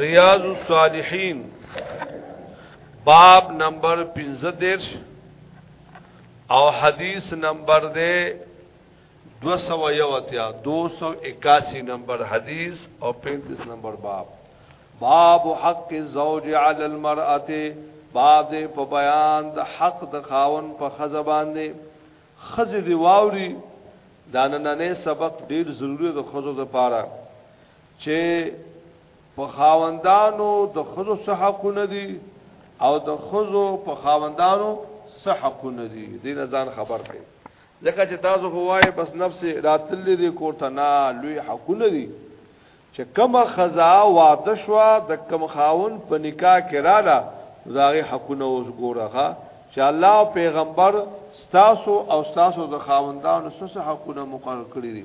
ریاض الصالحین باب نمبر 15 او حدیث نمبر دے 281 نمبر حدیث او 35 نمبر باب باب حق الزوج علی المرأه باب دې په بیان د حق د خاون په خزه باندې خزه دی واوري دا نننې سبق ډیر ضروری د خزو لپاره چې په خاوندانو د خزو څه حقونه دي او د خزو په خاوندانو څه حقونه دي دې نه ځان خبر کړي ځکه چې تاسو هواي بس نفس راتل دي کوته نه لوی حقونه دي چې کوم خزا واده شو د کوم خاون په نکاح کې رااله زاغه حقونه اوس ګورغه چې الله پیغمبر ستاسو او ستاسو د خاوندانو سره حقونه مقرر کړی دي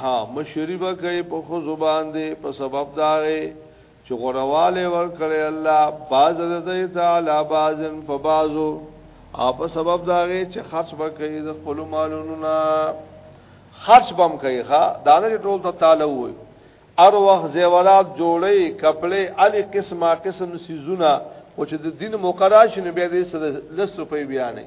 ها مشری به کوي په خو زبان دي په سبب داغه چې غرواله ور کړی الله باز رضی تعالی بازن فبازو او په سبب داغه چې خرج به کوي د خپل مالونو نه خرج بم کوي ها دا نه ټول ته تعالی وي ار وخت زیورات جوړي کپڑے علي قسمه قسم سيزونه او چې د دین مقرره شنه بیا دې سره لس روپۍ بیانې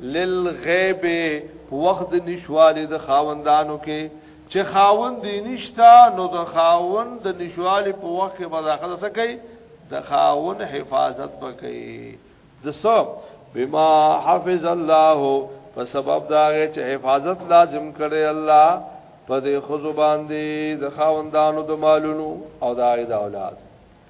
للغیب په وخت د نشوالي د خاوندانو کې چې خاوند دی نشتا نو د خاوند د نشوالي په وخت کې مداخله څه کوي د خاوند حفاظت وکړي د سب بما حفظ الله په سبب دا چې حفاظت لازم کړي الله په دې خزو باندې د خاوندانو د مالونو او د اولاد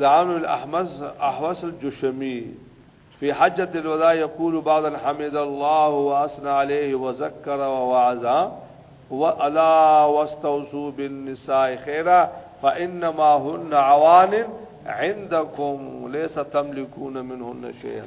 دعانو الاحمس احوس الجشمي في حجة الوداع يقول بعضا حمد الله واثنى عليه وذكر ووعظ والا واستوصوا بالنساء خيرا فانما هن عوان عندكم ليس تملكون منهن شيئا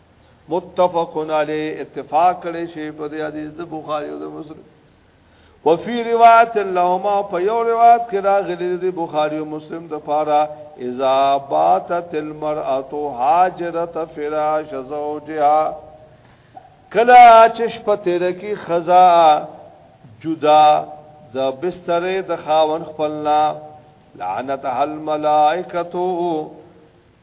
متفق علی اتفاق کړي شی په دې حدیث د بخاری او د مسلم وفي روایت لهما په یو روایت کې راغلي د بخاری او مسلم د پاره اذا باتت المرأه هاجرت فراش زوجها کلا چش په تیر کې خزا جدا د بسترې د خاون خپلنا لعنت هل ملائکتو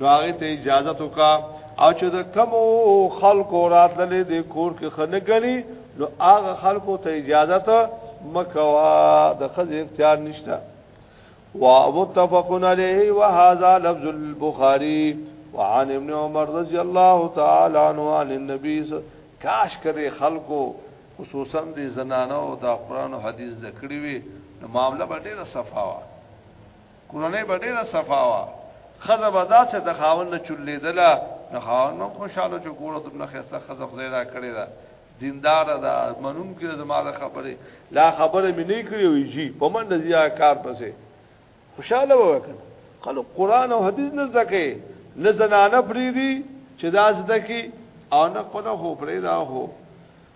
نو هغه ته اجازه تو کا او چې د کم خلکو راتللې د کور کې خنګنی نو هغه خلکو ته اجازه ته مکوا د خځې اختیار نشته ومتفقن عليه وهذا لفظ البخاري وعن ابن عمر رضي الله تعالى عنه عن النبي کاش کرے خلقو خصوصا دي زنانو دا قران او حديث ذکر وي معاملہ به ډیره صفاوه کورنۍ به ډیره صفا وا خزه به داسې د خاوند چولېدله نو خاوند نو خوشاله چې ګوره دومره خسته خزه خدای را کړی دا دیندار دا منون کې زما د خبره لا خبره مې نه کړې وي جی په من د زیا کار پسې خوشاله وکړ خلک قران او حدیث نه زکه نه زنانه پریدي چې دا زده کی او نه خپل هو پرې دا هو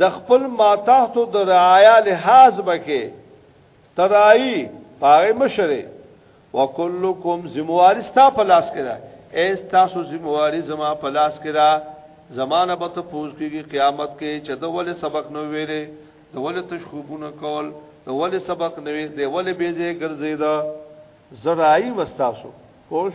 د خپل ما تحت د رعایا لحاظ بکې ترائی پاره مشره وکلکم ذمہواری ستا په لاس کې ده ایس تاسو ذمہواری زما په لاس کې ده زمانه به ته پوز کېږي قیامت کې چې د ولې سبق نو ویلې د ولې تشخوبونه کول د ولې سبق نو ویلې د ولې بیزه ګرځیدا زرائی وستاسو خوش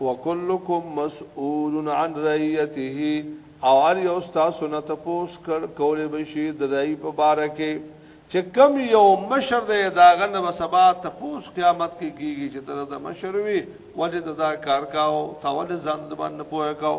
وکلکم مسئول عن رعیته او هر یو ستاسو نه تپوس کړ کولې بشي د رعی په باره کې چې کم یو مشر دی دا غنه به سبا تپوس قیامت کې کیږي چې تر د مشر وی ولې دا کار کاو تا ولې ځان باندې پوهه کاو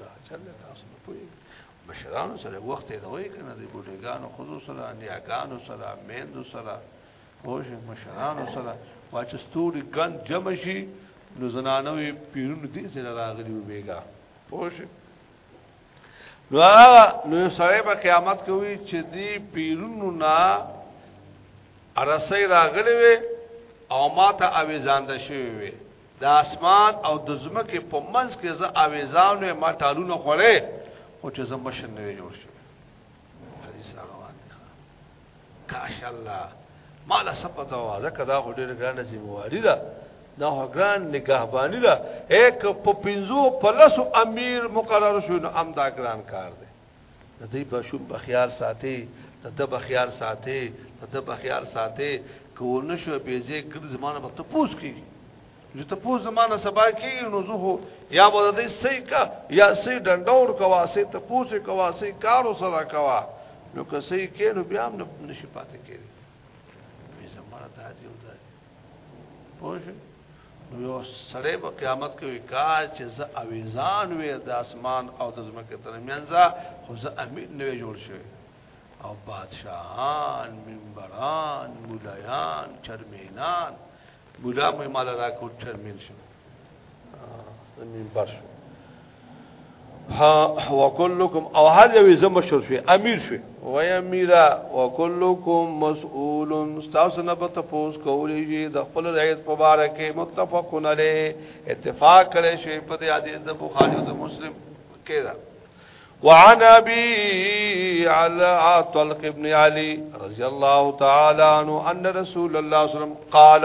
لا چل تاسو نه پوي مشرانو سره وخت دی وای کنه د بوډګانو خزو سره نیاګانو سره میندو سره خوش مشرانو سره واچ ستوري ګن جمع شي نو زنانوي پیرونو دې سره راغلي وبېګا خوش نو نو سره په قیامت کې وي چې دې پیرونو نا ارسې راغلي وي او ماته اوي ځان د شوی وي د اسمان او د ځمکې په منځ کې زه اویزان وې ما ټالونه خوړې خو چې زه مشر نه جوړ شو حدیث روان دی کاش الله ما له سپته وا زکه دا خو ډېر ګرانه ذمہواری ده دا خو ګران نگهبانی ده یک په پنځو پلسو امیر مقرر شو نو امدا ګران کار دی د دې په شوب بخیال ساتي د د بخیال ساتي د د بخیال ساتي کو نشو به زه ګر زمانه په تپوس کی جو تپوس زمانه سبا کی نو زه یا به دې سې کا یا سې ډنډور کوا سې تپوس کوا سې کارو سره کوا نو که سې کې نو بیا هم نشي پاتې کېږي زمانه ته حاضر پوه شئ یو سړی په قیامت کې وی کا چې ز اویزان وې د اسمان او د زمکه ترمنځ خو ز امین نه جوړ شوی او بادشاہان منبران مولایان چرمینان مولا مې مال راکو چرمین شو منبر شو ها وکلکم او هر یو زم مشهور شو امیر شو وای امیرا وکلکم مسئول تاسو نه به تاسو کولی شي د خپل رعیت په اړه کې متفقون علی اتفاق کړي شي په دې حدیث د بخاری او د مسلم کې دا وعن ابي على طلق ابن علي رضي الله تعالى عنه ان رسول الله صلى الله عليه وسلم قال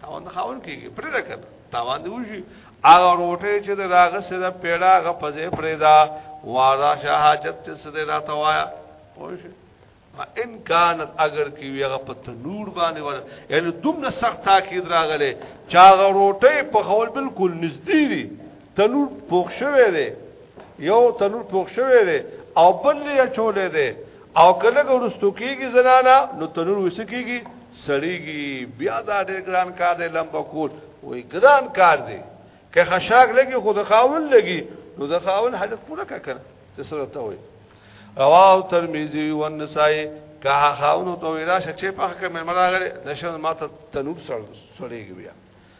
تاوان خاون کیږي پرې دا کړه تاوان دی وشي هغه روټه چې دا راغه سره پیړا غ پځې پرې دا وارا شهادت چې سره را توایا پوښ ان کان اگر کی وی هغه په تنور باندې ور یعنی دومره سخت تاکید راغله چا غ روټه په خول بالکل نږدې دي تنور پوخ شوی دی یو تنور پوخ شوی دی او بل یې چولې دی او کله ورستو کیږي زنانا نو تنور وسکیږي سړیږي بیا دا ډېر ګران کار دی لمبه کول وای ګران کار دی که خشاک لګي خود خاون لګي نو د خاون حاجت پوره کړه څه سره ته وای رواه ترمذی و النسائی که خاون ته ویرا شچې په حق مې مراغله نشه ماته تنور سړیږي بیا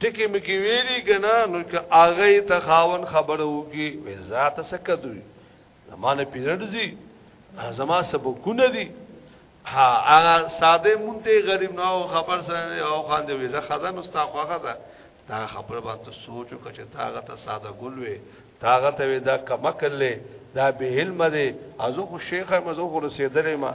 ټکی مکی ویلی کنا نو که آغای تا خاون خبر ہو کی ویزات سکا دوی زمان پیرد زی زمان سبکون دی ها آغا ساده مونتی غریب نو خبر سره او خان دی ویزا خدا نستا خواخا دا تا خبر بانت سوچو کچه تا آغا تا ساده گل وی تا آغا تا وی دا کمکل لی دا به علم دی ازو خو شیخ ما زو خو رسیدلی ما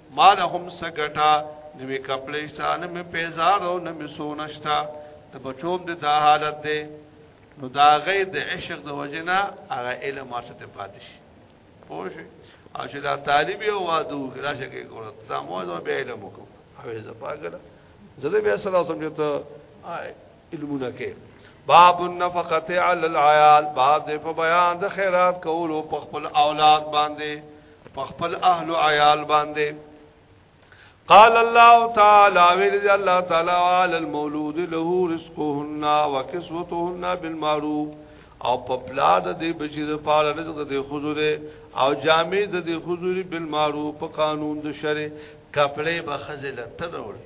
مالهم سګټا نوې کپلې شان مې پیزارو نه مې سونشتا ته بچوم د دا حالت دی نو دا غي د عشق د وجنا هغه علم واسطه پاتې شي پوه شي او چې دا طالب یو وادو کړه چې کې کوله دا مو به علم وکړو او زه پاګل زه به سلام ته علمونه کې باب النفقه علی العیال باب دې په بیان د خیرات کولو په خپل اولاد باندې په خپل اهل او عیال باندې قال الله تعالی ویل الله تعالی علی المولود له رزقهن وکسوتهن بالمعروف او په پلاد دې بچی د پاله رزق دې حضور او جامع دې حضور بالمعروف په قانون د شرع کپڑے به خزل تر وړي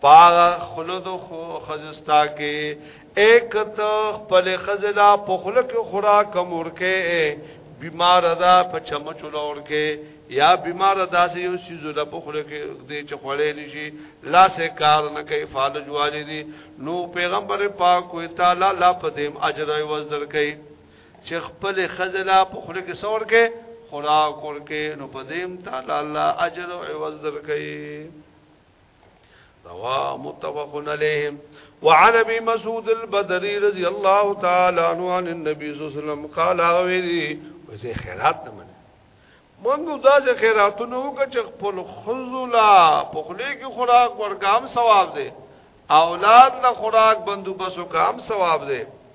پاغه خلود خو خزستا کې ایک ته خپل خزلا په خلک خوراک مور کې بیمار ده په چمچو لور کې یا بیمار ده چې یو سیزو له په خلک دې چې خړې نشي لا سه کار نه کوي فالج والی دي نو پیغمبر پاک وی تعالی لا په دیم اجر او وزر کوي چې خپل خزلا په خلک سور کې خوراک ور کې نو په دیم تعالی الله اجر او عوض در کوي رواه متفق عليه وعن ابي مسعود البدري رضي الله تعالى عنه عن النبي صلى الله عليه وسلم قال اويري وزي خيرات نه منه مونږ دا چې خیراتونه وکړو چې خپل خزولا په خلی کې خوراک ورګام ثواب دی اولاد له خوراک بندوبس وکام ثواب دی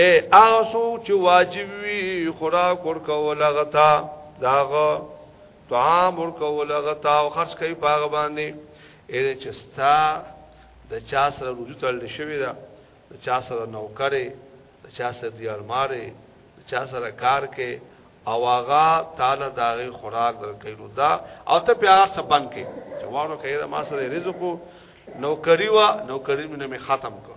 اے آسو چې واجب وی خوراک ور کول غتا داغه طعام ور کول غتا او خرج کوي پاغه باندې اې چې ستا د چا سره رجوع تل شوی دا د چا سره نوکرې د چا سره دیار مارې د چا سره کار کې او هغه تعالی داغه خوراک درکې نو دا او ته پیار سبن کې چې وانه کې ما سره رزق نوکری وا نوکری مې ختم کړ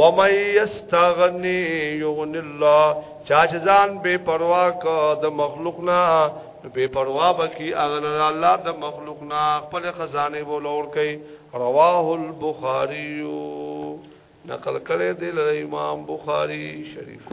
ومن یستغنی یغنی الله چا چې ځان بے پروا کو د مخلوق نه بے پروا بکی اغل الله د مخلوق نه خپل خزانه ولور کوي رواه البخاری نقل کړي دی له امام بخاری شریف